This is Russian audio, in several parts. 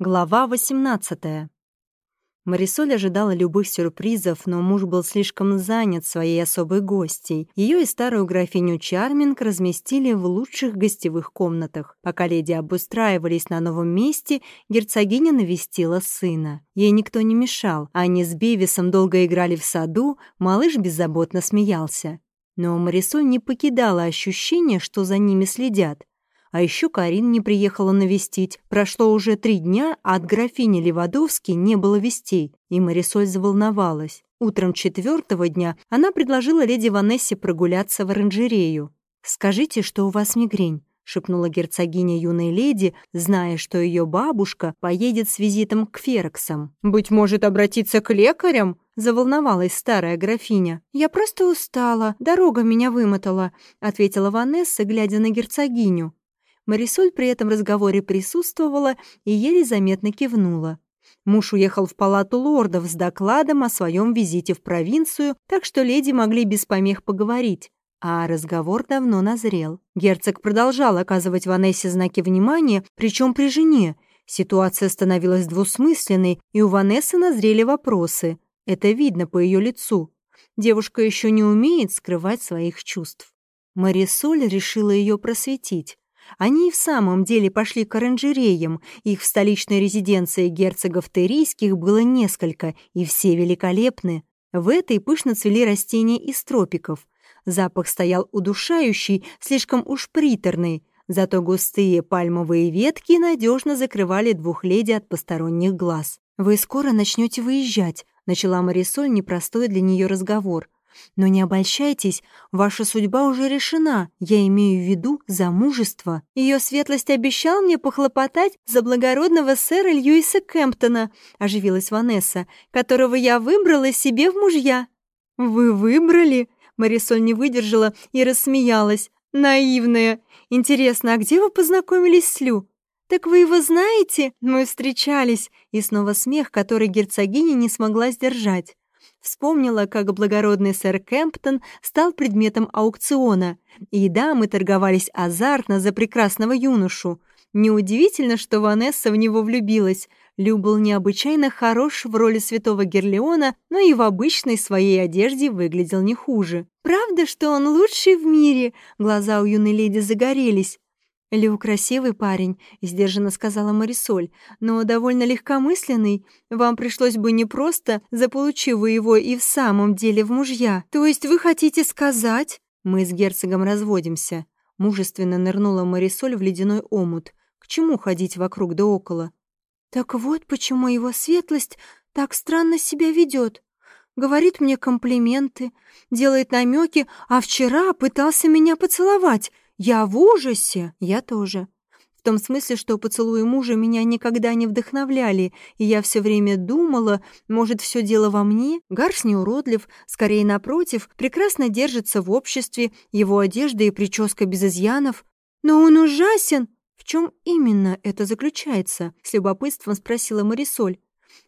Глава 18. Марисоль ожидала любых сюрпризов, но муж был слишком занят своей особой гостьей. Ее и старую графиню Чарминг разместили в лучших гостевых комнатах. Пока леди обустраивались на новом месте, герцогиня навестила сына. Ей никто не мешал, они с Бивисом долго играли в саду, малыш беззаботно смеялся. Но Марисоль не покидала ощущение, что за ними следят. А еще Карин не приехала навестить. Прошло уже три дня, а от графини Левадовски не было вестей, и Марисоль заволновалась. Утром четвертого дня она предложила леди Ванессе прогуляться в оранжерею. «Скажите, что у вас мигрень», — шепнула герцогиня юной леди, зная, что ее бабушка поедет с визитом к Фероксам. «Быть может, обратиться к лекарям?» — заволновалась старая графиня. «Я просто устала, дорога меня вымотала», — ответила Ванесса, глядя на герцогиню. Марисоль при этом разговоре присутствовала и еле заметно кивнула. Муж уехал в палату лордов с докладом о своем визите в провинцию, так что леди могли без помех поговорить. А разговор давно назрел. Герцог продолжал оказывать Ванессе знаки внимания, причем при жене. Ситуация становилась двусмысленной, и у Ванессы назрели вопросы. Это видно по ее лицу. Девушка еще не умеет скрывать своих чувств. Марисоль решила ее просветить. Они и в самом деле пошли к оранжереям, их в столичной резиденции герцогов Терийских было несколько, и все великолепны. В этой пышно цвели растения из тропиков. Запах стоял удушающий, слишком уж приторный, зато густые пальмовые ветки надежно закрывали двух леди от посторонних глаз. «Вы скоро начнете выезжать», — начала Марисоль непростой для нее разговор — но не обольщайтесь, ваша судьба уже решена, я имею в виду замужество. Ее светлость обещал мне похлопотать за благородного сэра Льюиса Кемптона, оживилась Ванесса, которого я выбрала себе в мужья. Вы выбрали? Марисоль не выдержала и рассмеялась. Наивная. Интересно, а где вы познакомились с Лю? «Так вы его знаете? Мы встречались!» И снова смех, который герцогиня не смогла сдержать. Вспомнила, как благородный сэр Кемптон стал предметом аукциона, и дамы торговались азартно за прекрасного юношу. Неудивительно, что Ванесса в него влюбилась. Лю был необычайно хорош в роли святого Герлеона, но и в обычной своей одежде выглядел не хуже. «Правда, что он лучший в мире?» Глаза у юной леди загорелись. «Лю красивый парень», — сдержанно сказала Марисоль, «но довольно легкомысленный. Вам пришлось бы непросто, заполучив вы его и в самом деле в мужья. То есть вы хотите сказать...» «Мы с герцогом разводимся», — мужественно нырнула Марисоль в ледяной омут. «К чему ходить вокруг да около?» «Так вот почему его светлость так странно себя ведет. Говорит мне комплименты, делает намеки, а вчера пытался меня поцеловать». Я в ужасе, я тоже. В том смысле, что поцелуи мужа меня никогда не вдохновляли, и я все время думала, может, все дело во мне? Гарс не уродлив, скорее напротив, прекрасно держится в обществе, его одежда и прическа без изъянов. Но он ужасен! В чем именно это заключается? С любопытством спросила Марисоль.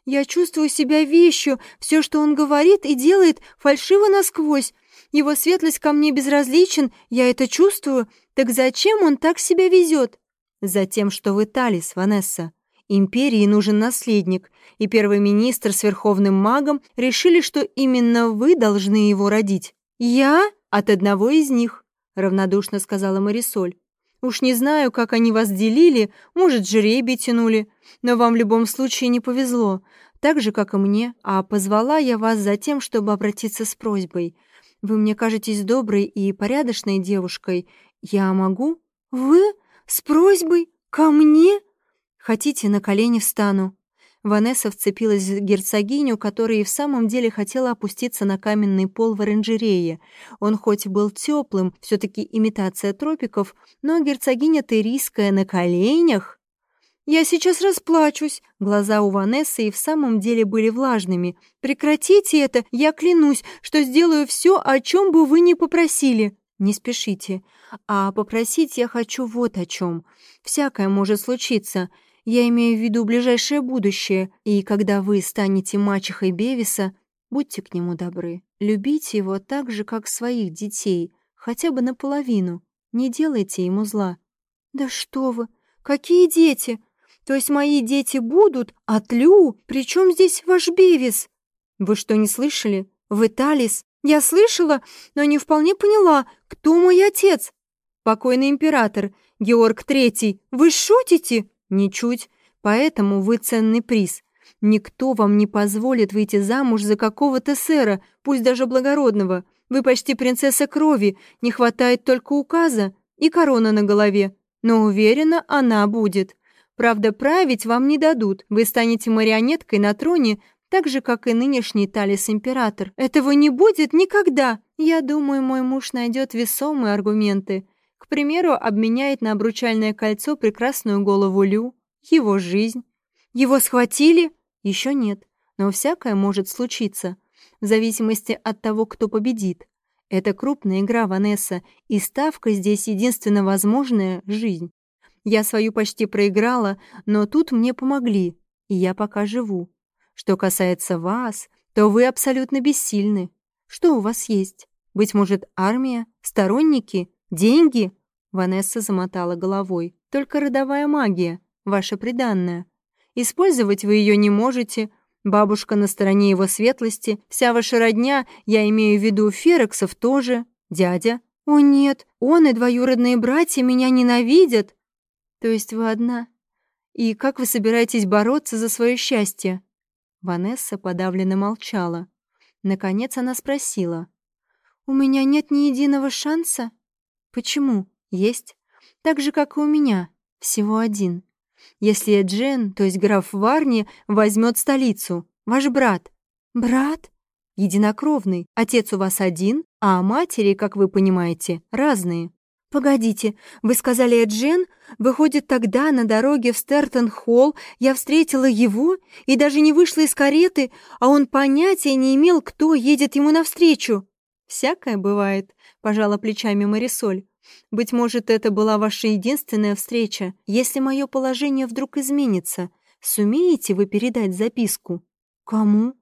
Я чувствую себя вещью, все, что он говорит и делает, фальшиво насквозь. Его светлость ко мне безразличен, я это чувствую. Так зачем он так себя везет? Затем, что вы Талис, Ванесса. Империи нужен наследник, и первый министр с верховным магом решили, что именно вы должны его родить. Я? От одного из них, равнодушно сказала Марисоль. Уж не знаю, как они вас делили, может, жеребий тянули, но вам в любом случае не повезло, так же, как и мне, а позвала я вас за тем, чтобы обратиться с просьбой — вы мне кажетесь доброй и порядочной девушкой. Я могу? Вы? С просьбой? Ко мне? Хотите, на колени встану?» Ванесса вцепилась в герцогиню, которая и в самом деле хотела опуститься на каменный пол в оранжерее. Он хоть был теплым, все таки имитация тропиков, но герцогиня Терийская на коленях... «Я сейчас расплачусь!» Глаза у Ванессы и в самом деле были влажными. «Прекратите это! Я клянусь, что сделаю все, о чем бы вы ни попросили!» «Не спешите. А попросить я хочу вот о чем. Всякое может случиться. Я имею в виду ближайшее будущее, и когда вы станете мачехой Бевиса, будьте к нему добры. Любите его так же, как своих детей, хотя бы наполовину. Не делайте ему зла». «Да что вы! Какие дети!» То есть мои дети будут, а тлю? Причем здесь ваш Бевис? Вы что, не слышали? Вы Талис? Я слышала, но не вполне поняла, кто мой отец. Покойный император, Георг Третий. Вы шутите? Ничуть. Поэтому вы ценный приз. Никто вам не позволит выйти замуж за какого-то сэра, пусть даже благородного. Вы почти принцесса крови, не хватает только указа и корона на голове. Но уверена, она будет. Правда, править вам не дадут. Вы станете марионеткой на троне, так же, как и нынешний Талис-император. Этого не будет никогда. Я думаю, мой муж найдет весомые аргументы. К примеру, обменяет на обручальное кольцо прекрасную голову Лю, его жизнь. Его схватили? Еще нет, но всякое может случиться, в зависимости от того, кто победит. Это крупная игра, Ванесса, и ставка здесь единственно возможная — жизнь. Я свою почти проиграла, но тут мне помогли, и я пока живу. Что касается вас, то вы абсолютно бессильны. Что у вас есть? Быть может, армия? Сторонники? Деньги?» Ванесса замотала головой. «Только родовая магия, ваша приданная. Использовать вы ее не можете. Бабушка на стороне его светлости, вся ваша родня, я имею в виду Ферексов тоже, дядя. О нет, он и двоюродные братья меня ненавидят. То есть вы одна? И как вы собираетесь бороться за свое счастье? Ванесса подавленно молчала. Наконец она спросила. «У меня нет ни единого шанса?» «Почему? Есть. Так же, как и у меня. Всего один. Если Джен, то есть граф Варни, возьмет столицу, ваш брат. Брат? Единокровный. Отец у вас один, а матери, как вы понимаете, разные. «Погодите, вы сказали Эджен? Выходит, тогда на дороге в Стертон-Холл я встретила его и даже не вышла из кареты, а он понятия не имел, кто едет ему навстречу?» «Всякое бывает», — пожала плечами Марисоль. Быть может, это была ваша единственная встреча. Если мое положение вдруг изменится, сумеете вы передать записку? Кому?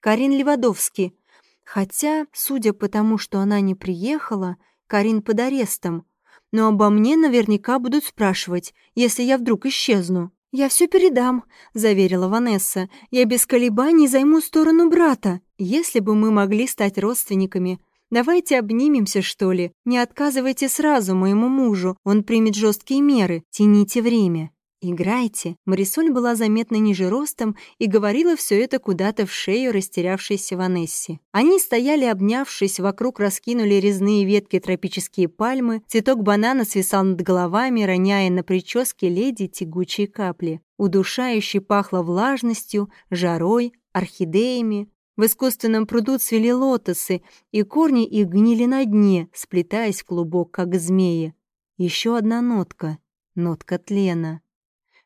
Карин Левадовский. Хотя, судя по тому, что она не приехала, Карин под арестом. Но обо мне наверняка будут спрашивать, если я вдруг исчезну. «Я все передам», — заверила Ванесса. «Я без колебаний займу сторону брата. Если бы мы могли стать родственниками, Давайте обнимемся, что ли. Не отказывайте сразу моему мужу, он примет жесткие меры. Тяните время. «Играйте». Марисоль была заметно ниже ростом и говорила все это куда-то в шею растерявшейся Ванессе. Они стояли, обнявшись, вокруг раскинули резные ветки тропические пальмы, цветок банана свисал над головами, роняя на прическе леди тягучие капли. Удушающе пахло влажностью, жарой, орхидеями, в искусственном пруду цвели лотосы, и корни их гнили на дне, сплетаясь в клубок, как змеи. Еще одна нотка — нотка тлена.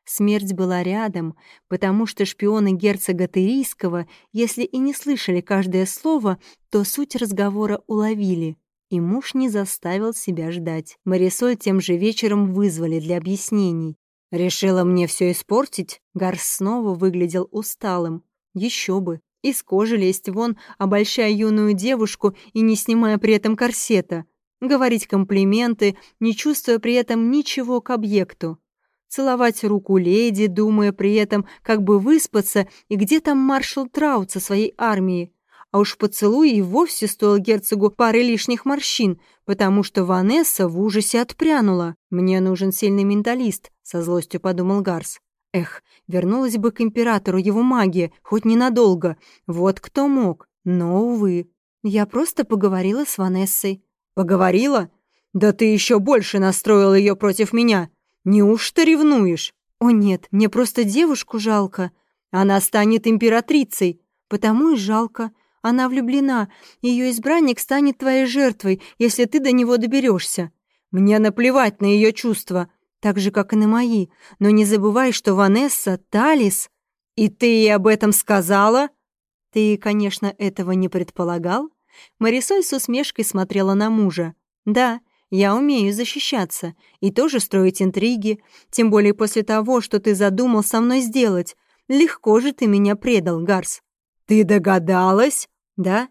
Смерть была рядом, потому что шпионы герцога Тырийского, если и не слышали каждое слово, то суть разговора уловили, и муж не заставил себя ждать. Марисоль тем же вечером вызвали для объяснений. «Решила мне все испортить?» Гарс снова выглядел усталым. Еще бы, из кожи лезть вон, обольщая юную девушку и не снимая при этом корсета. Говорить комплименты, не чувствуя при этом ничего к объекту. Целовать руку леди, думая при этом, как бы выспаться, и где там маршал Траут со своей армией. А уж поцелуй и вовсе стоил герцогу пары лишних морщин, потому что Ванесса в ужасе отпрянула. «Мне нужен сильный менталист», — со злостью подумал Гарс. Эх, вернулась бы к императору его магия, хоть ненадолго. Вот кто мог. Но, увы. Я просто поговорила с Ванессой. Поговорила? Да ты еще больше настроил ее против меня. Неужто ревнуешь? О нет, мне просто девушку жалко. Она станет императрицей. Потому и жалко. Она влюблена. Ее избранник станет твоей жертвой, если ты до него доберешься. Мне наплевать на ее чувства так же, как и на мои. Но не забывай, что Ванесса — Талис. И ты ей об этом сказала? Ты, конечно, этого не предполагал? Марисоль с усмешкой смотрела на мужа. Да, я умею защищаться и тоже строить интриги, тем более после того, что ты задумал со мной сделать. Легко же ты меня предал, Гарс. Ты догадалась? Да.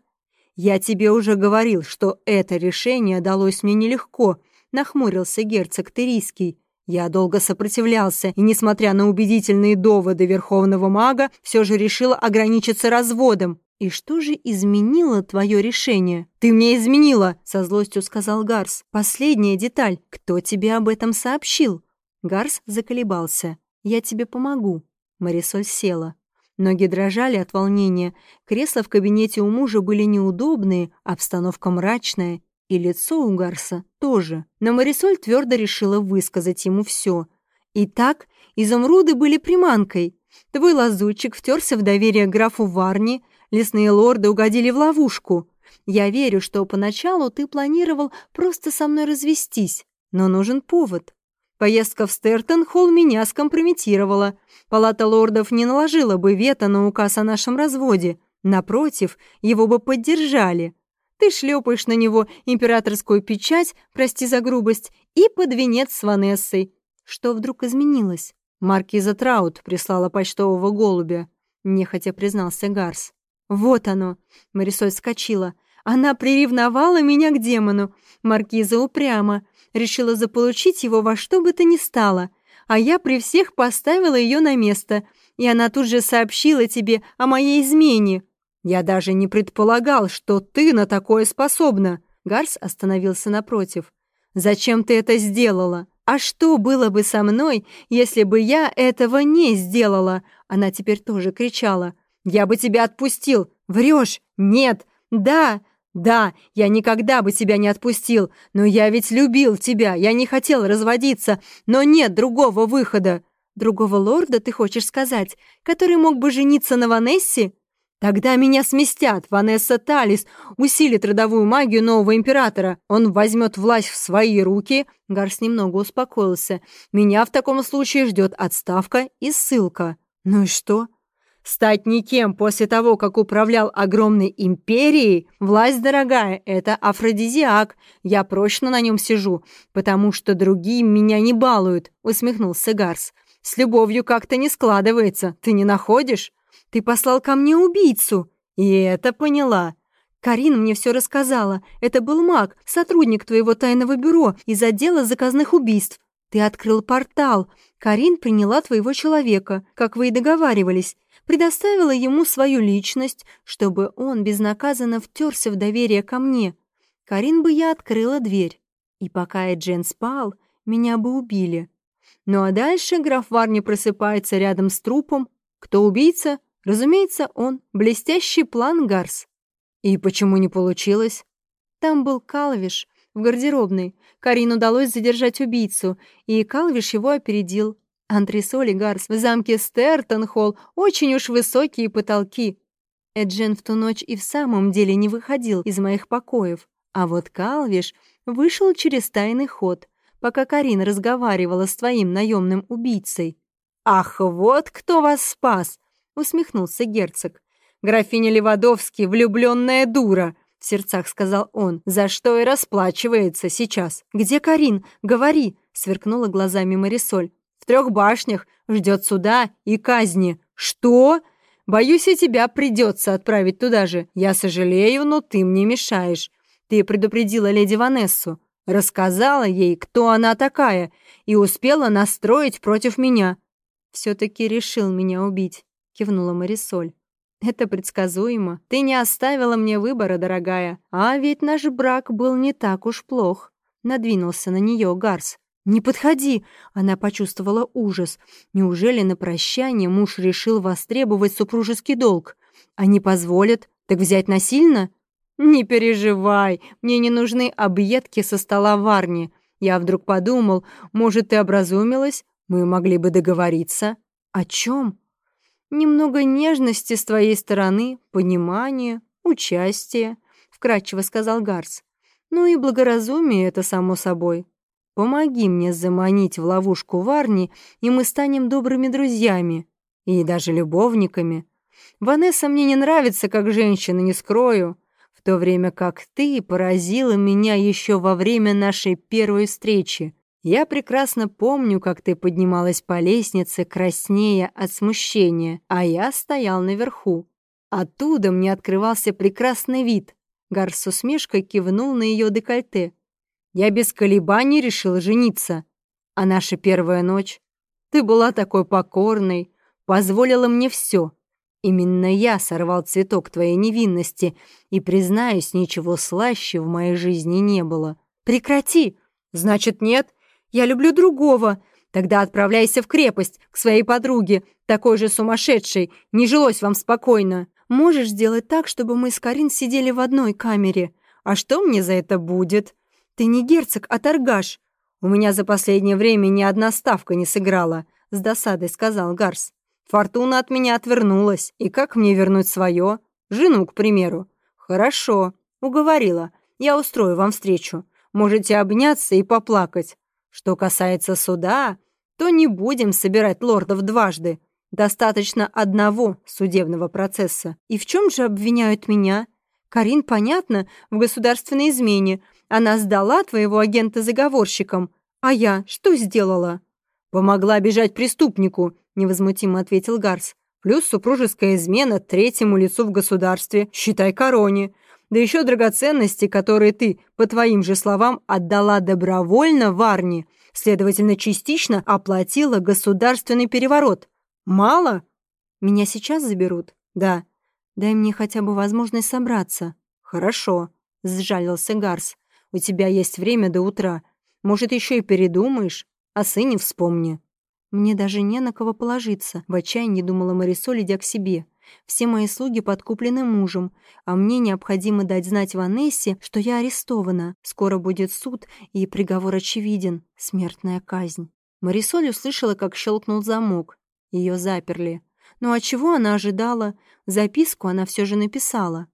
Я тебе уже говорил, что это решение далось мне нелегко, нахмурился герцог Терийский. Я долго сопротивлялся, и, несмотря на убедительные доводы верховного мага, все же решил ограничиться разводом. «И что же изменило твое решение?» «Ты мне изменила!» — со злостью сказал Гарс. «Последняя деталь. Кто тебе об этом сообщил?» Гарс заколебался. «Я тебе помогу». Марисоль села. Ноги дрожали от волнения. Кресла в кабинете у мужа были неудобные, обстановка мрачная. И лицо у Гарса тоже. Но Марисоль твердо решила высказать ему все. Итак, изумруды были приманкой. Твой лазутчик втерся в доверие графу Варни, лесные лорды угодили в ловушку. Я верю, что поначалу ты планировал просто со мной развестись, но нужен повод. Поездка в Стертон-Холл меня скомпрометировала. Палата лордов не наложила бы вето на указ о нашем разводе. Напротив, его бы поддержали. Ты шлепаешь на него императорскую печать, прости за грубость, и под венец с Ванессой. Что вдруг изменилось? Маркиза Траут прислала почтового голубя, нехотя признался Гарс. Вот оно. Марисоль вскочила. Она приревновала меня к демону. Маркиза упряма. Решила заполучить его во что бы то ни стало. А я при всех поставила ее на место. И она тут же сообщила тебе о моей измене. «Я даже не предполагал, что ты на такое способна!» Гарс остановился напротив. «Зачем ты это сделала? А что было бы со мной, если бы я этого не сделала?» Она теперь тоже кричала. «Я бы тебя отпустил! Врешь! Нет! Да! Да! Я никогда бы тебя не отпустил! Но я ведь любил тебя! Я не хотел разводиться! Но нет другого выхода!» «Другого лорда, ты хочешь сказать, который мог бы жениться на Ванессе?» Тогда меня сместят. Ванесса Талис усилит родовую магию нового императора. Он возьмет власть в свои руки. Гарс немного успокоился. Меня в таком случае ждет отставка и ссылка. Ну и что? Стать никем после того, как управлял огромной империей? Власть, дорогая, это афродизиак. Я прочно на нем сижу, потому что другие меня не балуют, усмехнулся Гарс. С любовью как-то не складывается, ты не находишь? Ты послал ко мне убийцу!» «И это поняла!» «Карин мне все рассказала. Это был маг, сотрудник твоего тайного бюро из отдела заказных убийств. Ты открыл портал. Карин приняла твоего человека, как вы и договаривались. Предоставила ему свою личность, чтобы он безнаказанно втерся в доверие ко мне. Карин бы я открыла дверь. И пока Эджен спал, меня бы убили. Ну а дальше граф Варни просыпается рядом с трупом. Кто убийца? Разумеется, он. Блестящий план Гарс. И почему не получилось? Там был Калвиш в гардеробной. Карин удалось задержать убийцу, и Калвиш его опередил. Антресоли Гарс в замке Стертон-Холл очень уж высокие потолки. Эджен в ту ночь и в самом деле не выходил из моих покоев. А вот Калвиш вышел через тайный ход, пока Карин разговаривала с твоим наемным убийцей. «Ах, вот кто вас спас!» усмехнулся герцог. «Графиня Левадовский — влюбленная дура!» — в сердцах сказал он. «За что и расплачивается сейчас. Где Карин? Говори!» — сверкнула глазами Марисоль. «В трех башнях. Ждет суда и казни. Что?» «Боюсь, и тебя придется отправить туда же. Я сожалею, но ты мне мешаешь. Ты предупредила леди Ванессу, рассказала ей, кто она такая, и успела настроить против меня. Все-таки решил меня убить кивнула Марисоль. «Это предсказуемо. Ты не оставила мне выбора, дорогая. А ведь наш брак был не так уж плох». Надвинулся на нее Гарс. «Не подходи!» Она почувствовала ужас. Неужели на прощание муж решил востребовать супружеский долг? А не позволят? Так взять насильно? «Не переживай, мне не нужны объедки со стола Варни. Я вдруг подумал, может, ты образумилась? Мы могли бы договориться». «О чем?» Немного нежности с твоей стороны, понимания, участия, вкратчиво сказал Гарс. Ну и благоразумие это само собой. Помоги мне заманить в ловушку Варни, и мы станем добрыми друзьями и даже любовниками. Ванесса мне не нравится как женщина, не скрою, в то время как ты поразила меня еще во время нашей первой встречи. Я прекрасно помню, как ты поднималась по лестнице, краснея от смущения, а я стоял наверху. Оттуда мне открывался прекрасный вид. Гарс с усмешкой кивнул на ее декольте. Я без колебаний решил жениться. А наша первая ночь? Ты была такой покорной, позволила мне все. Именно я сорвал цветок твоей невинности, и, признаюсь, ничего слаще в моей жизни не было. Прекрати! Значит, нет? Я люблю другого. Тогда отправляйся в крепость, к своей подруге, такой же сумасшедшей. Не жилось вам спокойно. Можешь сделать так, чтобы мы с Карин сидели в одной камере. А что мне за это будет? Ты не герцог, а торгаш. У меня за последнее время ни одна ставка не сыграла, с досадой сказал Гарс. Фортуна от меня отвернулась. И как мне вернуть свое? Жену, к примеру. Хорошо, уговорила. Я устрою вам встречу. Можете обняться и поплакать. Что касается суда, то не будем собирать лордов дважды. Достаточно одного судебного процесса. И в чем же обвиняют меня? Карин, понятно, в государственной измене. Она сдала твоего агента заговорщикам. А я что сделала? Помогла бежать преступнику невозмутимо ответил Гарс. «Плюс супружеская измена третьему лицу в государстве, считай короне. Да еще драгоценности, которые ты, по твоим же словам, отдала добровольно Варне, следовательно, частично оплатила государственный переворот. Мало? Меня сейчас заберут? Да. Дай мне хотя бы возможность собраться. Хорошо, сжалился Гарс. У тебя есть время до утра. Может, еще и передумаешь? О сыне вспомни. Мне даже не на кого положиться, в отчаянии думала Марисоль, идя к себе. Все мои слуги подкуплены мужем, а мне необходимо дать знать Ванессе, что я арестована. Скоро будет суд, и приговор очевиден — смертная казнь. Марисоль услышала, как щелкнул замок. Ее заперли. Ну а чего она ожидала? Записку она все же написала.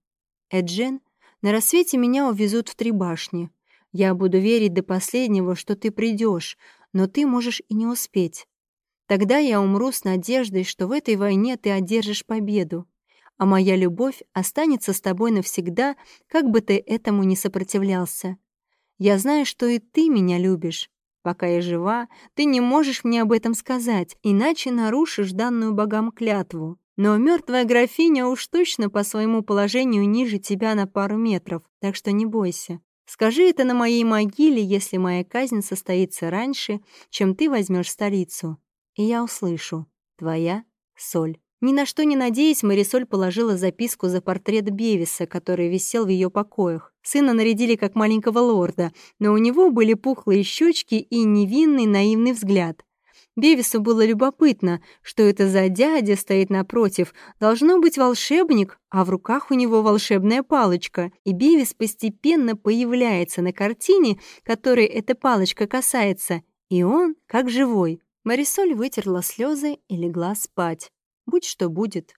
«Эджен, на рассвете меня увезут в три башни. Я буду верить до последнего, что ты придешь, но ты можешь и не успеть. Тогда я умру с надеждой, что в этой войне ты одержишь победу, а моя любовь останется с тобой навсегда, как бы ты этому не сопротивлялся. Я знаю, что и ты меня любишь. Пока я жива, ты не можешь мне об этом сказать, иначе нарушишь данную богам клятву. Но мертвая графиня уж точно по своему положению ниже тебя на пару метров, так что не бойся. Скажи это на моей могиле, если моя казнь состоится раньше, чем ты возьмешь столицу и я услышу «Твоя Соль». Ни на что не надеясь, Марисоль положила записку за портрет Бевиса, который висел в ее покоях. Сына нарядили как маленького лорда, но у него были пухлые щечки и невинный наивный взгляд. Бевису было любопытно, что это за дядя стоит напротив. Должно быть волшебник, а в руках у него волшебная палочка. И Бевис постепенно появляется на картине, которой эта палочка касается, и он как живой. Марисоль вытерла слезы и легла спать. Будь что будет.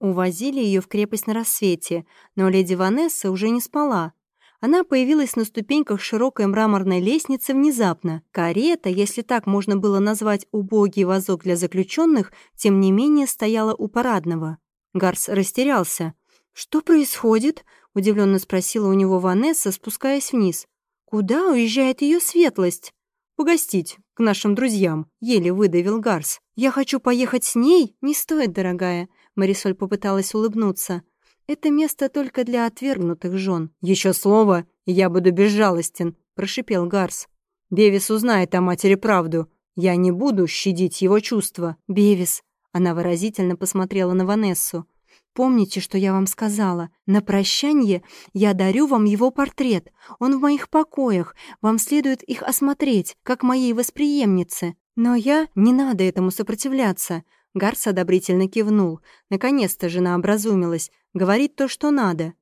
Увозили ее в крепость на рассвете, но леди Ванесса уже не спала. Она появилась на ступеньках широкой мраморной лестницы внезапно. Карета, если так можно было назвать убогий вазок для заключенных, тем не менее стояла у парадного. Гарс растерялся. «Что происходит?» — удивленно спросила у него Ванесса, спускаясь вниз. «Куда уезжает ее светлость?» «Погостить, к нашим друзьям», — еле выдавил Гарс. «Я хочу поехать с ней?» «Не стоит, дорогая», — Марисоль попыталась улыбнуться. «Это место только для отвергнутых жен». «Еще слово, и я буду безжалостен», — прошипел Гарс. «Бевис узнает о матери правду. Я не буду щадить его чувства». «Бевис», — она выразительно посмотрела на Ванессу. Помните, что я вам сказала? На прощанье я дарю вам его портрет. Он в моих покоях. Вам следует их осмотреть, как моей восприемнице. Но я... Не надо этому сопротивляться». Гарс одобрительно кивнул. Наконец-то жена образумилась. Говорит то, что надо.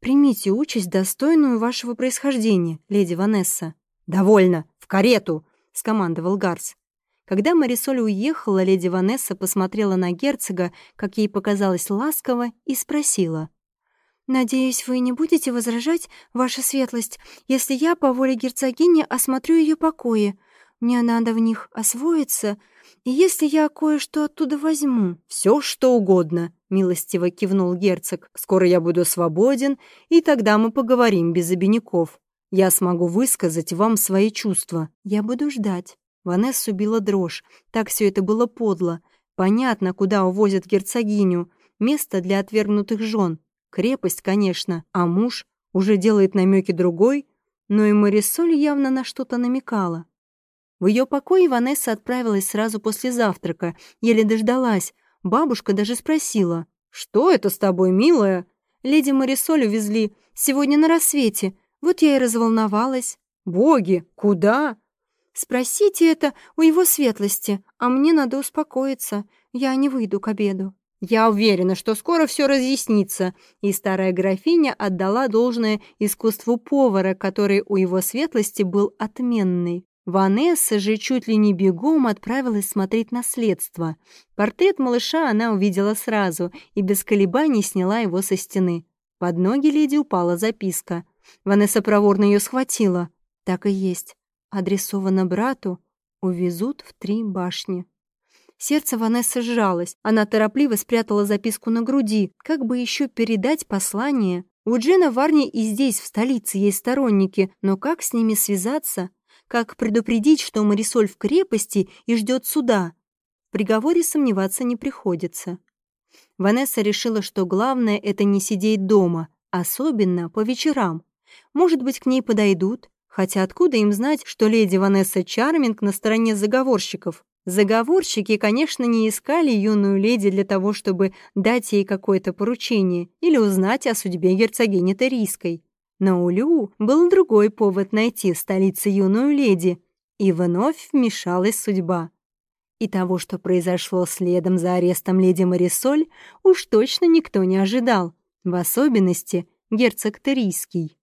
«Примите участь, достойную вашего происхождения, леди Ванесса». «Довольно! В карету!» — скомандовал Гарс. Когда Марисоль уехала, леди Ванесса посмотрела на герцога, как ей показалось ласково, и спросила. «Надеюсь, вы не будете возражать, ваша светлость, если я по воле герцогини осмотрю ее покои. Мне надо в них освоиться, если я кое-что оттуда возьму...» «Все, что угодно», — милостиво кивнул герцог. «Скоро я буду свободен, и тогда мы поговорим без обиняков. Я смогу высказать вам свои чувства. Я буду ждать». Ванессу била дрожь. Так все это было подло. Понятно, куда увозят герцогиню. Место для отвергнутых жен. Крепость, конечно. А муж уже делает намеки другой. Но и Марисоль явно на что-то намекала. В ее покое Ванесса отправилась сразу после завтрака, еле дождалась. Бабушка даже спросила. «Что это с тобой, милая?» «Леди Марисоль увезли. Сегодня на рассвете. Вот я и разволновалась». «Боги, куда?» «Спросите это у его светлости, а мне надо успокоиться. Я не выйду к обеду». «Я уверена, что скоро все разъяснится», и старая графиня отдала должное искусству повара, который у его светлости был отменный. Ванесса же чуть ли не бегом отправилась смотреть наследство. Портрет малыша она увидела сразу и без колебаний сняла его со стены. Под ноги леди упала записка. Ванесса проворно ее схватила. Так и есть. Адресовано брату. Увезут в три башни. Сердце Ванессы сжалось. Она торопливо спрятала записку на груди, как бы еще передать послание. У Джена Варни и здесь, в столице, есть сторонники, но как с ними связаться? Как предупредить, что Марисоль в крепости и ждет суда? В приговоре сомневаться не приходится. Ванесса решила, что главное — это не сидеть дома, особенно по вечерам. Может быть, к ней подойдут, хотя откуда им знать, что леди Ванесса Чарминг на стороне заговорщиков? Заговорщики, конечно, не искали юную леди для того, чтобы дать ей какое-то поручение или узнать о судьбе герцогини Терийской. Но у Лю был другой повод найти в столице юную леди, и вновь вмешалась судьба. И того, что произошло следом за арестом леди Марисоль, уж точно никто не ожидал, в особенности герцог Терийский.